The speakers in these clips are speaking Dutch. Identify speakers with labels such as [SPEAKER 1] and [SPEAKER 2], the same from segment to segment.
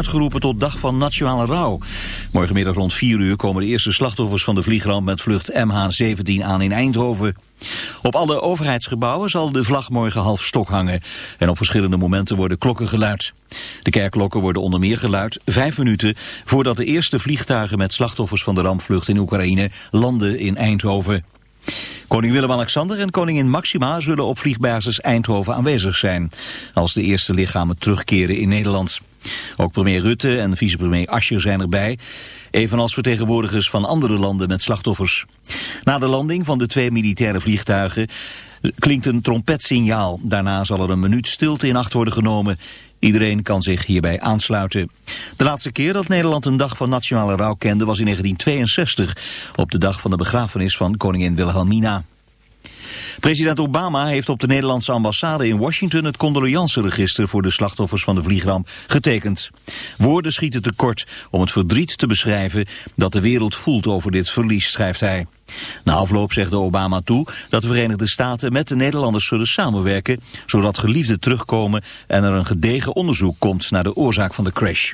[SPEAKER 1] uitgeroepen tot dag van nationale rouw. Morgenmiddag rond 4 uur komen de eerste slachtoffers van de vliegramp met vlucht MH17 aan in Eindhoven. Op alle overheidsgebouwen zal de vlag morgen half stok hangen. En op verschillende momenten worden klokken geluid. De kerkklokken worden onder meer geluid vijf minuten voordat de eerste vliegtuigen met slachtoffers van de rampvlucht in Oekraïne landen in Eindhoven. Koning Willem-Alexander en koningin Maxima zullen op vliegbasis Eindhoven aanwezig zijn, als de eerste lichamen terugkeren in Nederland. Ook premier Rutte en vicepremier Ascher zijn erbij, evenals vertegenwoordigers van andere landen met slachtoffers. Na de landing van de twee militaire vliegtuigen klinkt een trompetsignaal. Daarna zal er een minuut stilte in acht worden genomen. Iedereen kan zich hierbij aansluiten. De laatste keer dat Nederland een dag van nationale rouw kende was in 1962, op de dag van de begrafenis van koningin Wilhelmina. President Obama heeft op de Nederlandse ambassade in Washington het condoleanceregister voor de slachtoffers van de vliegramp getekend. Woorden schieten tekort om het verdriet te beschrijven dat de wereld voelt over dit verlies, schrijft hij. Na afloop zegde Obama toe dat de Verenigde Staten met de Nederlanders zullen samenwerken, zodat geliefden terugkomen en er een gedegen onderzoek komt naar de oorzaak van de crash.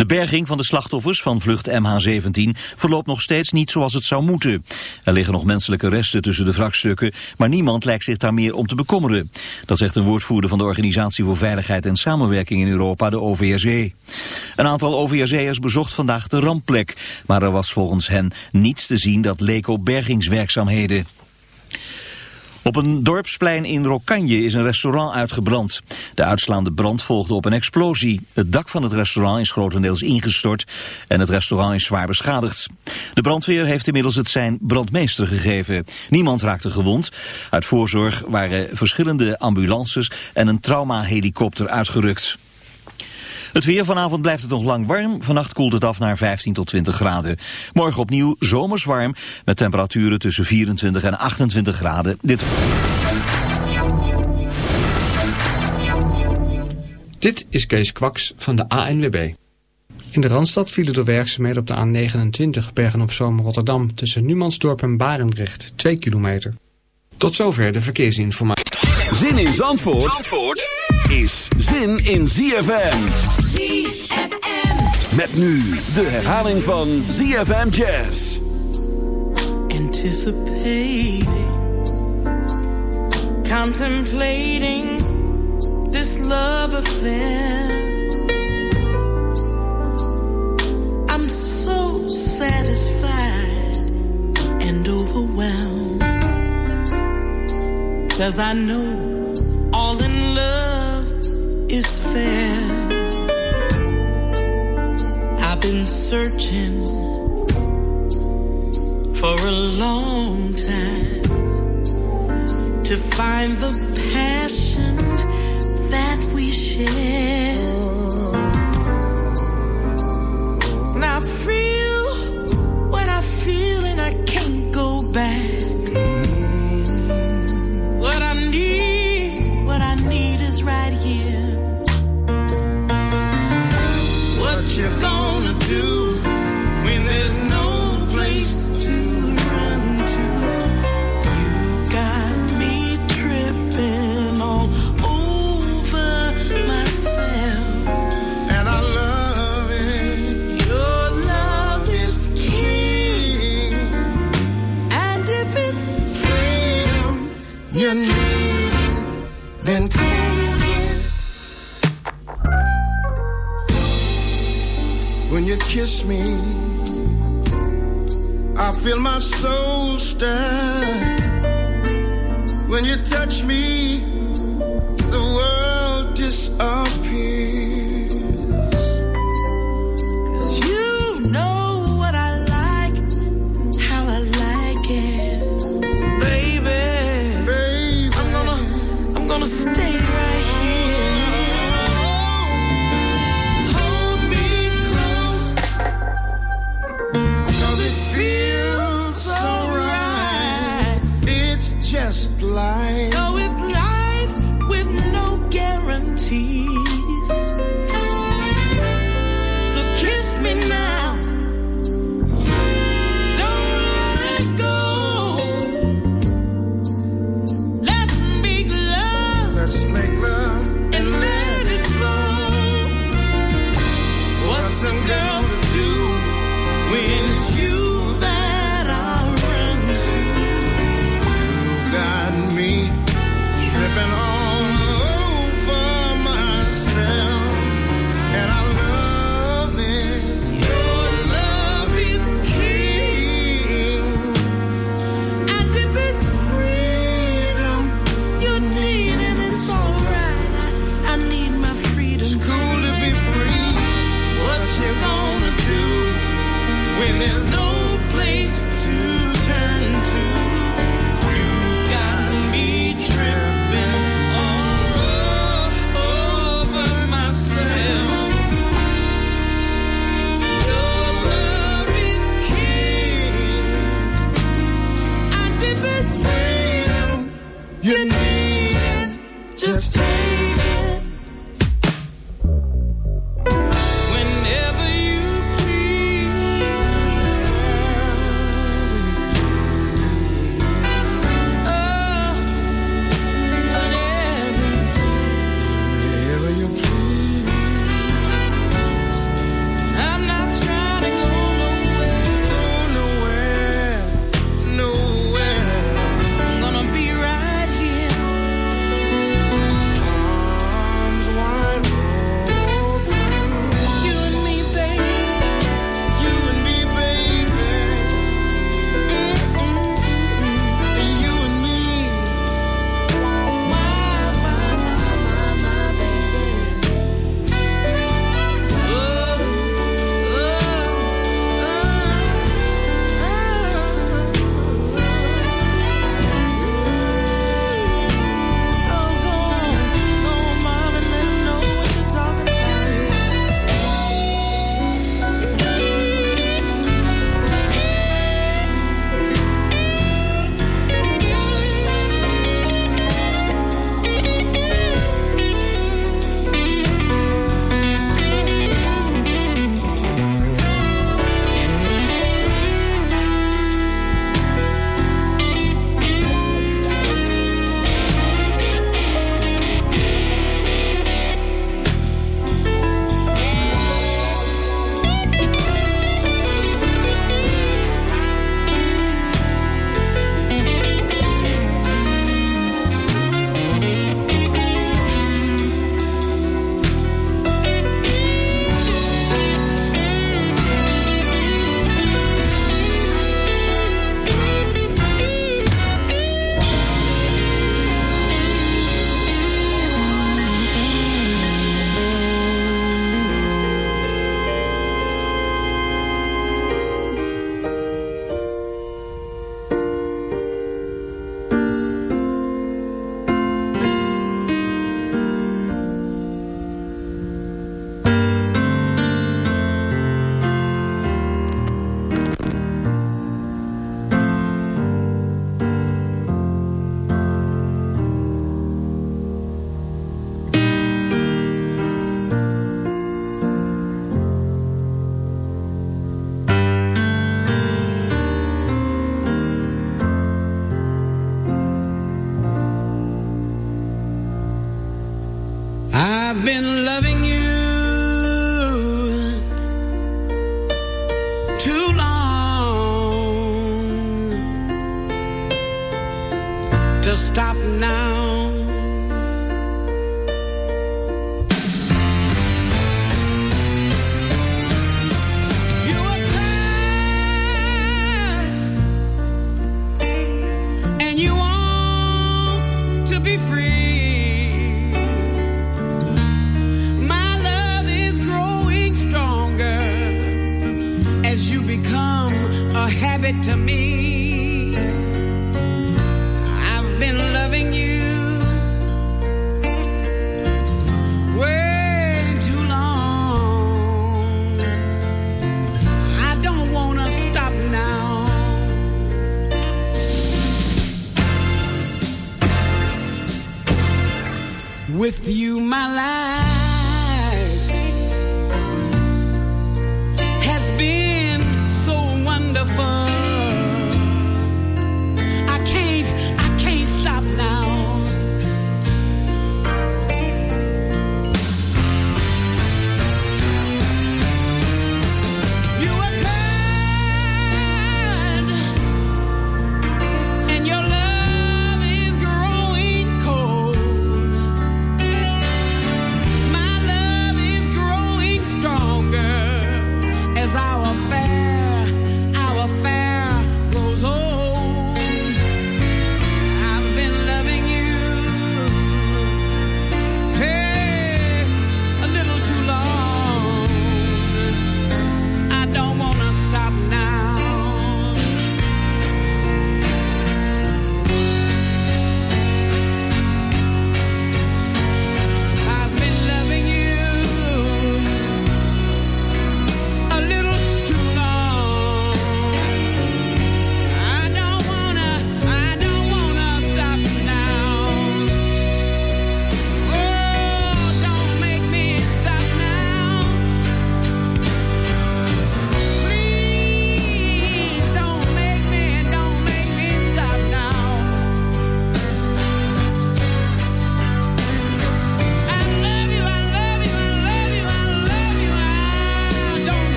[SPEAKER 1] De berging van de slachtoffers van vlucht MH17 verloopt nog steeds niet zoals het zou moeten. Er liggen nog menselijke resten tussen de wrakstukken, maar niemand lijkt zich daar meer om te bekommeren. Dat zegt een woordvoerder van de Organisatie voor Veiligheid en Samenwerking in Europa, de OVSE. Een aantal OVSE'ers bezocht vandaag de rampplek, maar er was volgens hen niets te zien dat leek op bergingswerkzaamheden. Op een dorpsplein in Rokanje is een restaurant uitgebrand. De uitslaande brand volgde op een explosie. Het dak van het restaurant is grotendeels ingestort en het restaurant is zwaar beschadigd. De brandweer heeft inmiddels het zijn brandmeester gegeven. Niemand raakte gewond. Uit voorzorg waren verschillende ambulances en een traumahelikopter uitgerukt. Het weer vanavond blijft het nog lang warm. Vannacht koelt het af naar 15 tot 20 graden. Morgen opnieuw zomers warm met temperaturen tussen 24 en 28 graden. Dit...
[SPEAKER 2] Dit is Kees Kwaks van de ANWB. In de Randstad vielen door werkzaamheden op de A29 Bergen op Zoom Rotterdam tussen Numansdorp en Barendrecht 2 kilometer. Tot zover de verkeersinformatie.
[SPEAKER 3] Zin in Zandvoort, Zandvoort is zin in ZFM.
[SPEAKER 4] ZFM.
[SPEAKER 3] Met nu de herhaling van ZFM Jazz.
[SPEAKER 5] Anticipating, contemplating this love affair. I'm so satisfied and overwhelmed. Cause I know all in love is fair. I've been searching for a long time to find the passion that we share.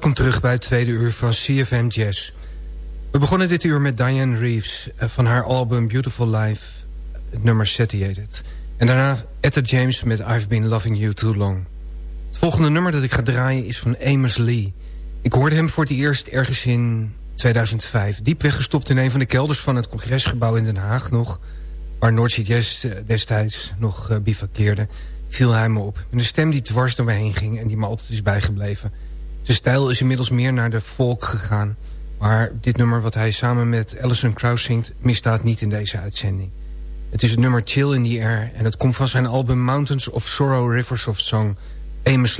[SPEAKER 6] Welkom terug bij het tweede uur van CFM Jazz. We begonnen dit uur met Diane Reeves eh, van haar album Beautiful Life, het nummer Satiated. En daarna Etta James met I've Been Loving You Too Long. Het volgende nummer dat ik ga draaien is van Amos Lee. Ik hoorde hem voor het eerst ergens in 2005. Diep weggestopt in een van de kelders van het congresgebouw in Den Haag nog... waar Noordzee Jazz eh, destijds nog uh, bivakkeerde... viel hij me op. Met een stem die dwars door me heen ging en die me altijd is bijgebleven... Zijn stijl is inmiddels meer naar de folk gegaan. Maar dit nummer wat hij samen met Alison Krauss zingt... misstaat niet in deze uitzending. Het is het nummer Chill in the Air... en het komt van zijn album Mountains of Sorrow Rivers of Song... Amos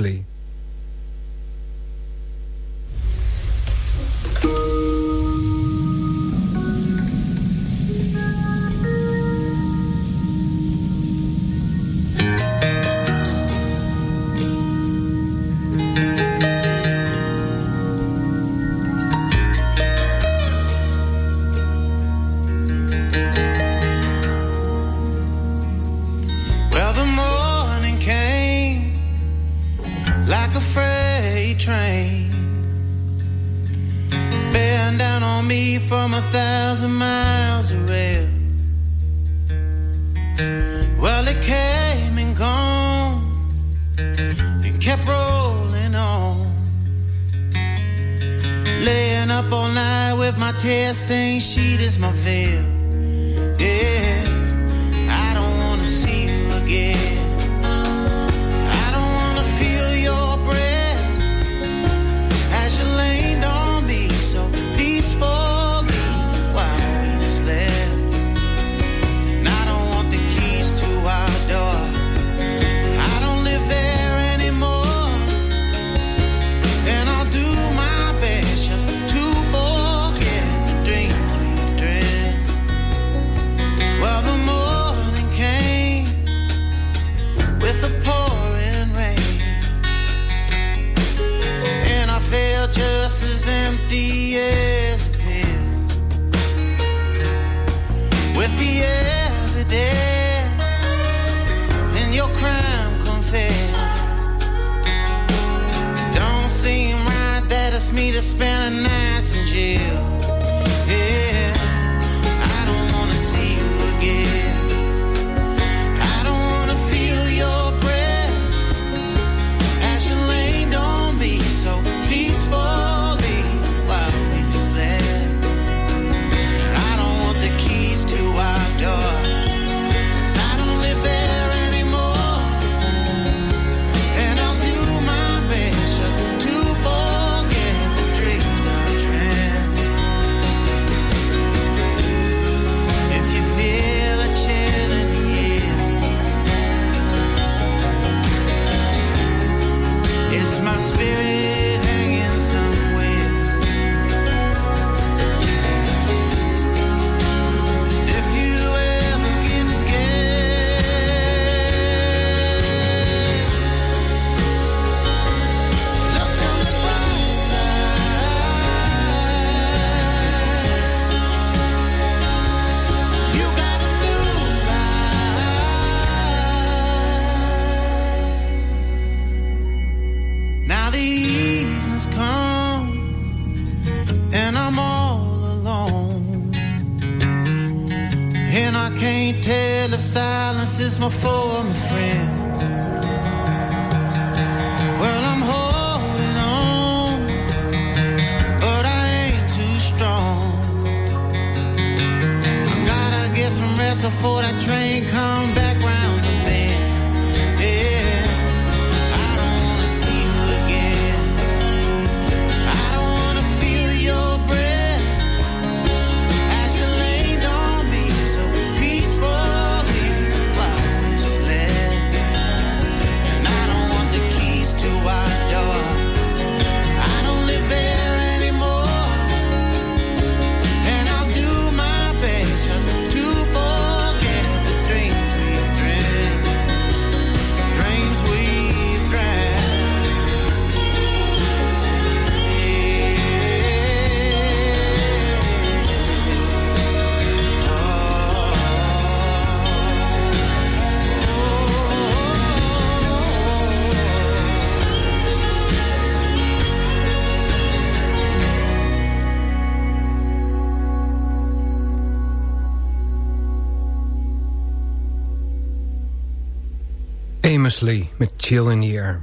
[SPEAKER 4] Famously met Chill in the Air.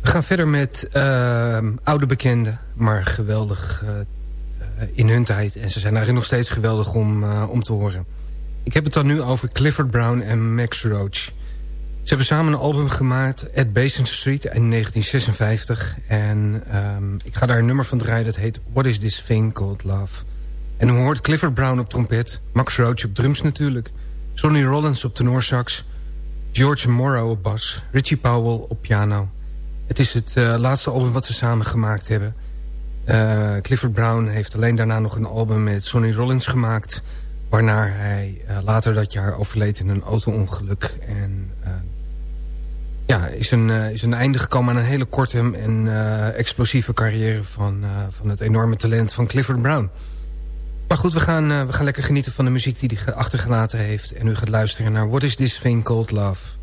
[SPEAKER 4] We gaan verder met uh, oude bekenden, maar geweldig uh, in hun tijd. En ze zijn eigenlijk nog steeds geweldig om, uh, om te horen. Ik heb het dan nu over Clifford Brown en Max Roach. Ze hebben samen een album gemaakt, At Basin Street, in 1956. En um, ik ga daar een nummer van draaien, dat heet What is this thing called love? En u hoort Clifford Brown op trompet, Max Roach op drums natuurlijk... Sonny Rollins op tenorsax... George Morrow op bas, Richie Powell op piano. Het is het uh, laatste album wat ze samen gemaakt hebben. Uh, Clifford Brown heeft alleen daarna nog een album met Sonny Rollins gemaakt... waarna hij uh, later dat jaar overleed in een auto-ongeluk. En ja, is een, is een einde gekomen aan een hele korte en explosieve carrière... Van, van het enorme talent van Clifford Brown. Maar goed, we gaan, uh, we gaan lekker genieten van de muziek die hij achtergelaten heeft. En u gaat luisteren naar What is This Thing Called Love.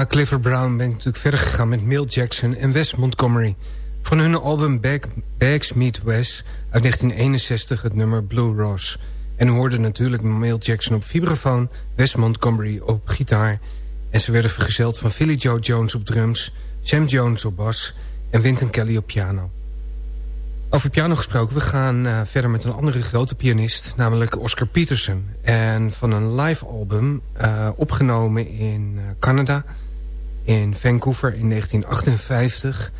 [SPEAKER 4] Na Clifford Brown ben ik natuurlijk verder gegaan met Mill Jackson en Wes Montgomery. Van hun album Bag, Bags Meet Wes uit 1961 het nummer Blue Rose. En u hoorde natuurlijk Mill Jackson op vibrafoon, Wes Montgomery op gitaar... en ze werden vergezeld van Philly Joe Jones op drums... Sam Jones op bas en Wynton Kelly op piano. Over piano gesproken, we gaan uh, verder met een andere grote pianist... namelijk Oscar Peterson. En van een live album uh, opgenomen in uh, Canada... in Vancouver in 1958...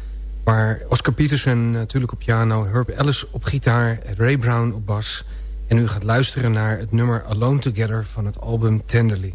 [SPEAKER 4] waar Oscar Peterson natuurlijk op piano... Herb Ellis op gitaar, Ray Brown op bas... en u gaat luisteren naar het nummer Alone Together van het album Tenderly.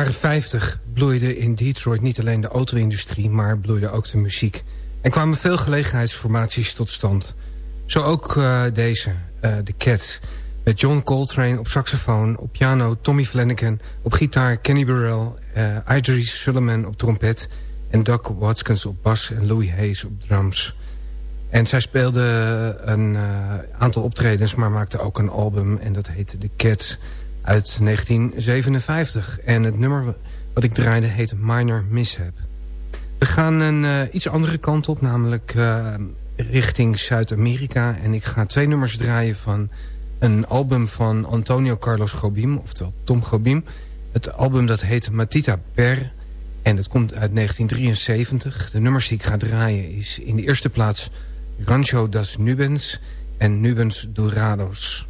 [SPEAKER 4] Jaren 50 bloeide in Detroit niet alleen de auto-industrie... maar bloeide ook de muziek. Er kwamen veel gelegenheidsformaties tot stand. Zo ook uh, deze, uh, The Cats... met John Coltrane op saxofoon, op piano Tommy Flanagan... op gitaar Kenny Burrell, uh, Idris Sullivan op trompet... en Doc Watkins op bas en Louis Hayes op drums... En zij speelde een aantal optredens, maar maakte ook een album. En dat heette The Cats uit 1957. En het nummer wat ik draaide heet Minor Mishap. We gaan een uh, iets andere kant op, namelijk uh, richting Zuid-Amerika. En ik ga twee nummers draaien van een album van Antonio Carlos Gobim, oftewel Tom Gobim. Het album dat heet Matita Per. En dat komt uit 1973. De nummers die ik ga draaien is in de eerste plaats Rancho das Nubens en Nubens Dorados.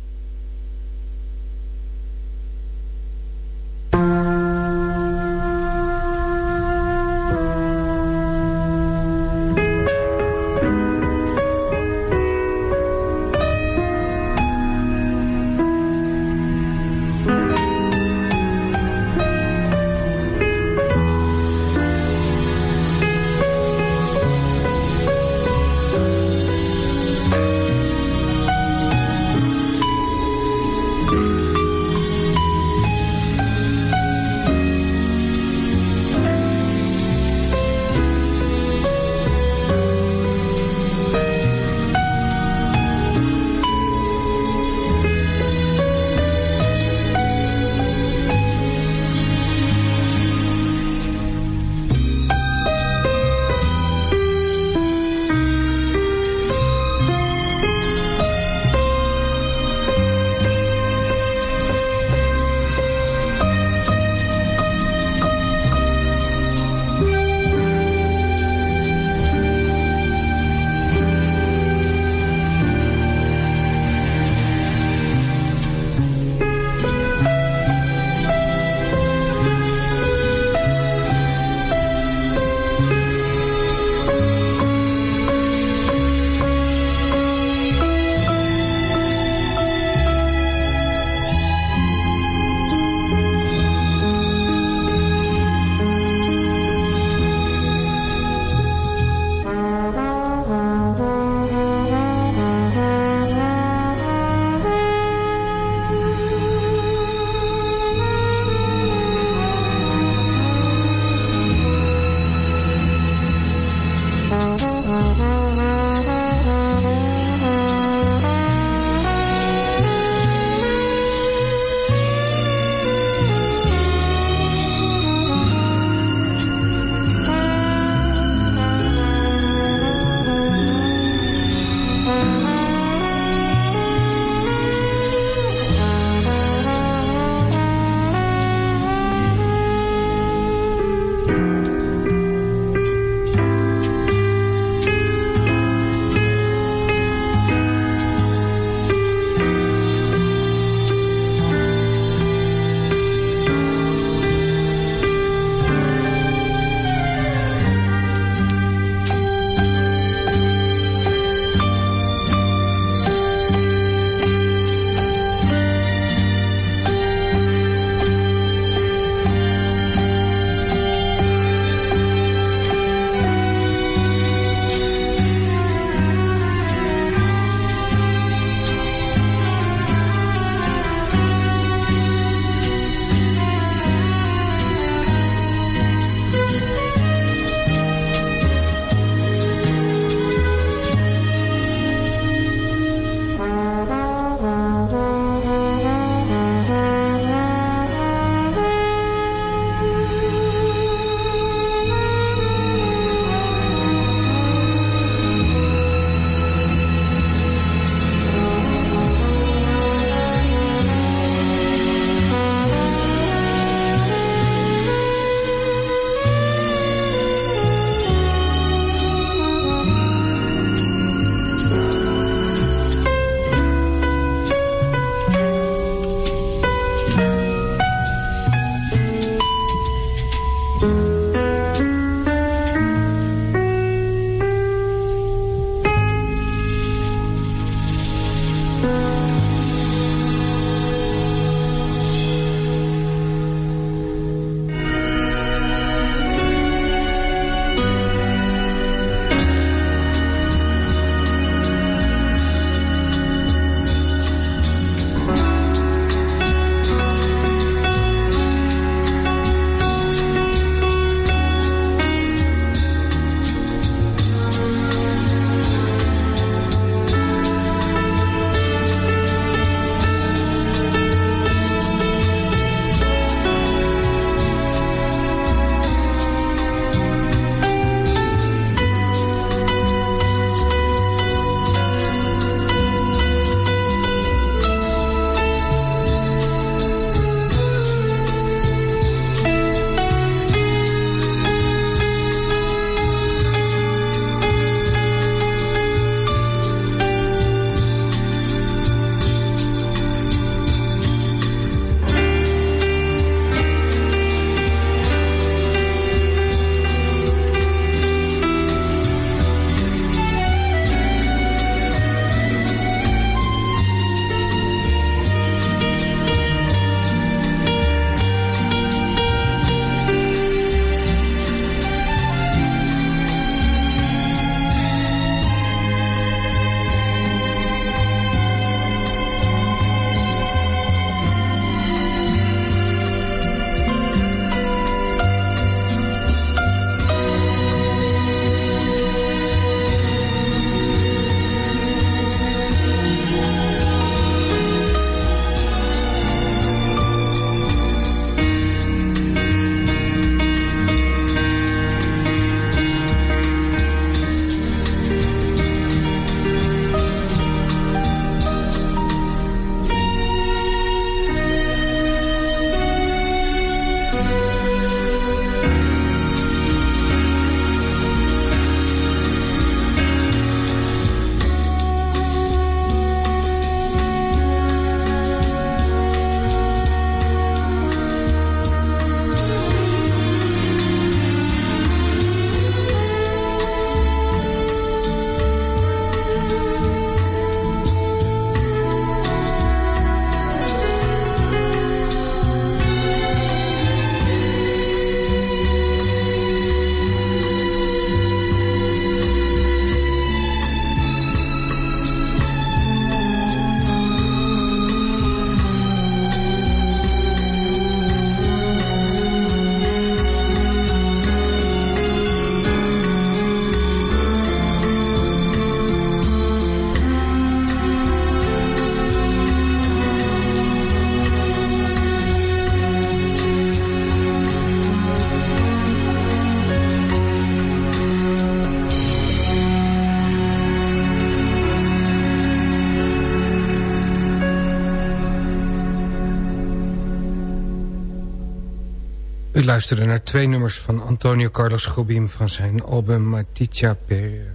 [SPEAKER 6] Luisterde naar twee nummers van Antonio Carlos Jobim... van zijn album Maticha Per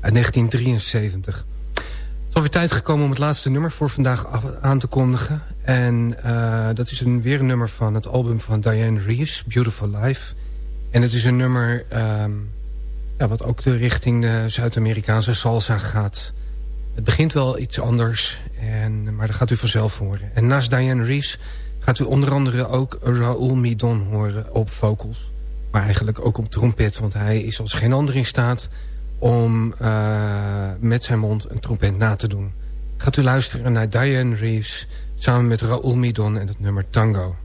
[SPEAKER 6] uit 1973. Het is alweer tijd gekomen om het laatste nummer voor vandaag aan te kondigen. En uh, dat is een, weer een nummer van het album van Diane Reeves, Beautiful Life. En het is een nummer um, ja, wat ook de richting de Zuid-Amerikaanse salsa gaat. Het begint wel iets anders, en, maar dat gaat u vanzelf horen. En naast Diane Reeves gaat u onder andere ook Raoul Midon horen op vocals. Maar eigenlijk ook op trompet, want hij is als geen ander in staat... om uh, met zijn mond een trompet na te doen. Gaat u luisteren naar Diane Reeves samen met Raoul Midon en het nummer Tango.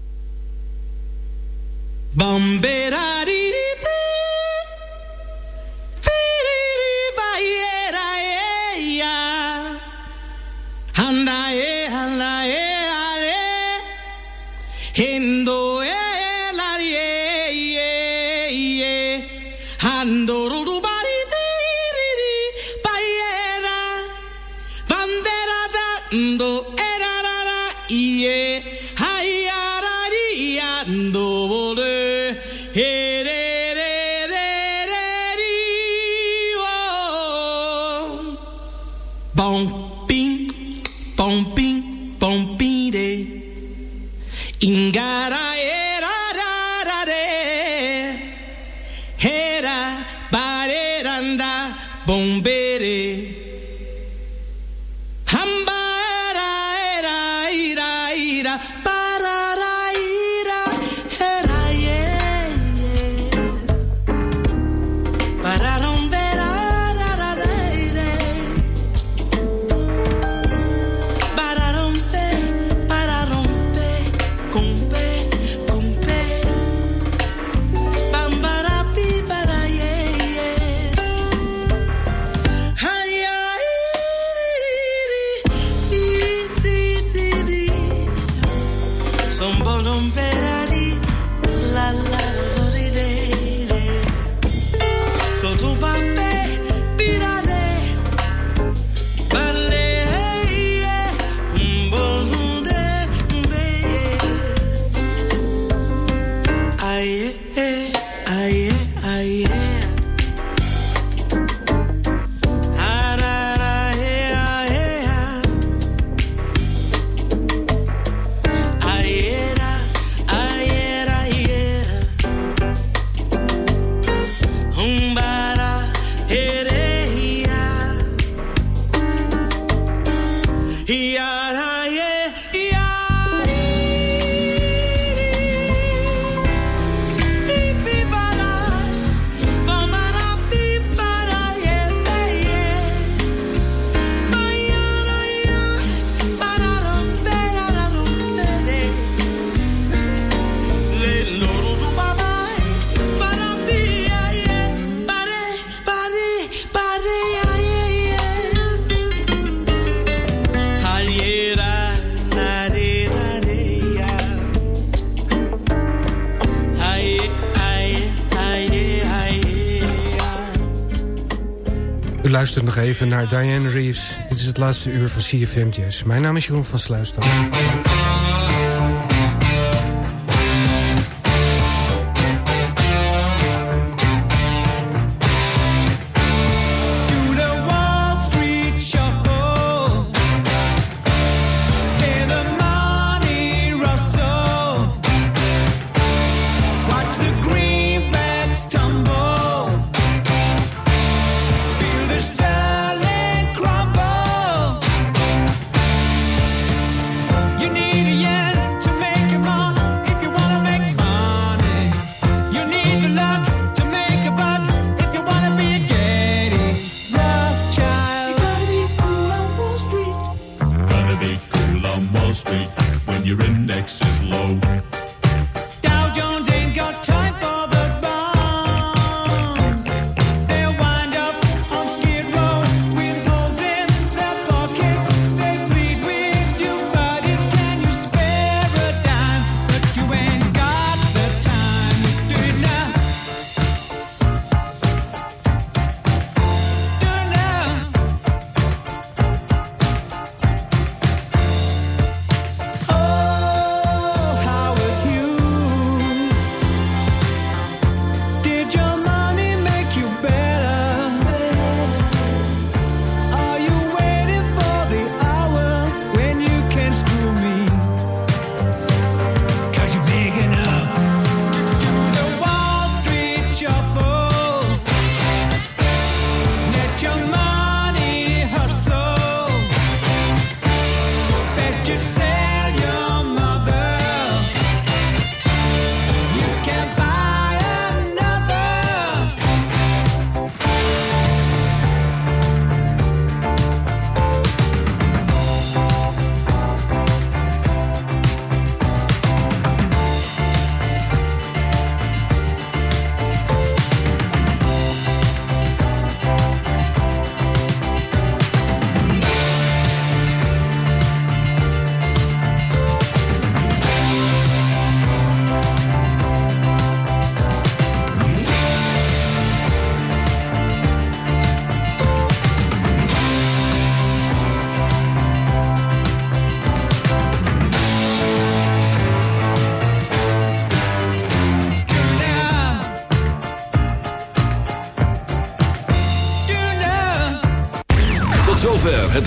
[SPEAKER 7] Handae,
[SPEAKER 6] Do luistert nog even naar Diane Reeves. Dit is het laatste uur van CFM Jazz. Mijn naam is Jeroen van Sluisdam.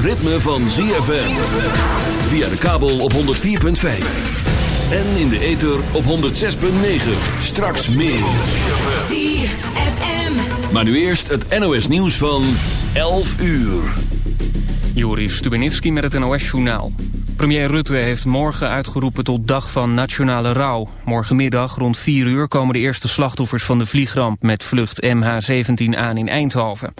[SPEAKER 3] Ritme van ZFM. Via de kabel op 104.5. En in de ether op 106.9. Straks meer. Maar nu eerst het NOS nieuws van 11 uur.
[SPEAKER 8] Joris Stubenitski met het NOS-journaal. Premier Rutte heeft morgen uitgeroepen tot dag van nationale rouw. Morgenmiddag rond 4 uur komen de eerste slachtoffers van de vliegramp met vlucht MH17 aan in Eindhoven.